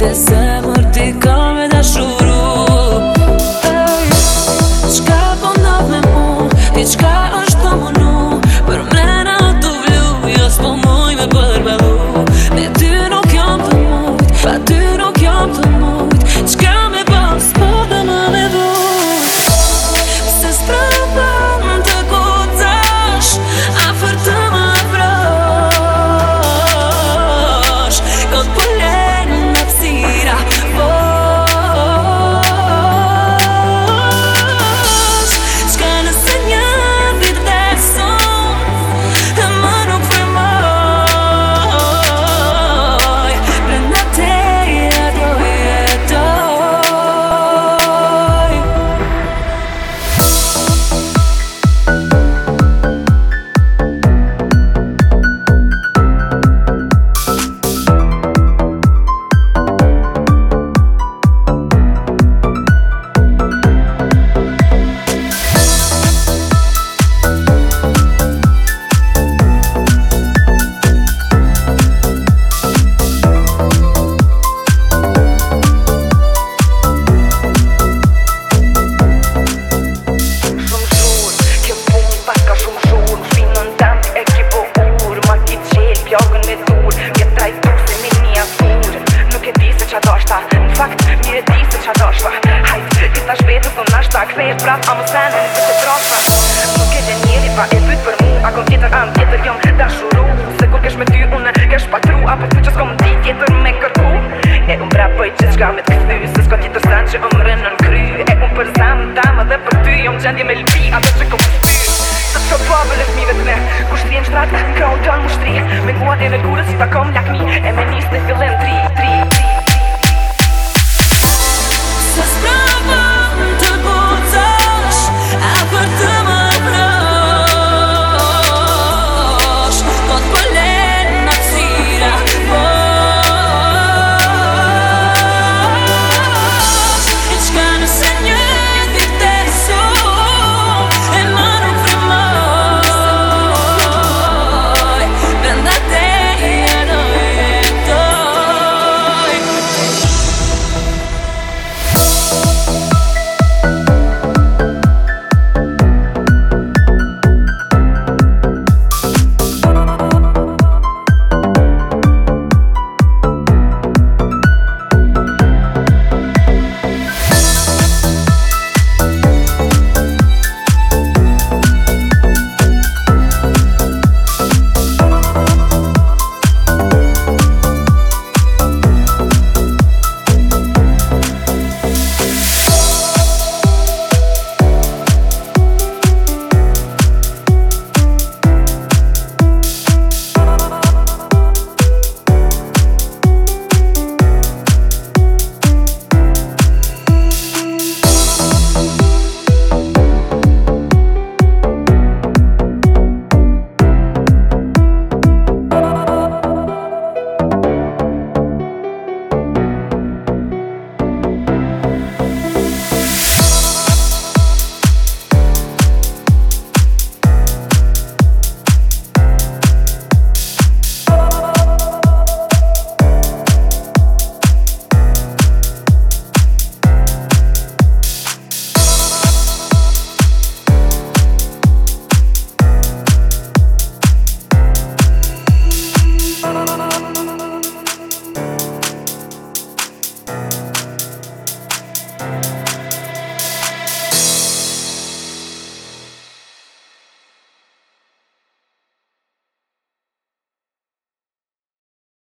this kthej prap amo sen e vetë drop ma shumë nuk ke të njëri pa e pyet për mua akon ti të am ti të jom dashuro se kur kesh me ty unë kesh pa tru apo ti çes kom ti ti të më kërku e un prap po i çes me ty se s'ka ti të stan që un rënë në kry e un për sam tam edhe për ty jom gjendje me lbi atë çka kom ti të të problem është mi vetëm kush ti jam shtrat kau don mushtri me kuat edhe kurës pa kom lakmi e me nis te fillim tri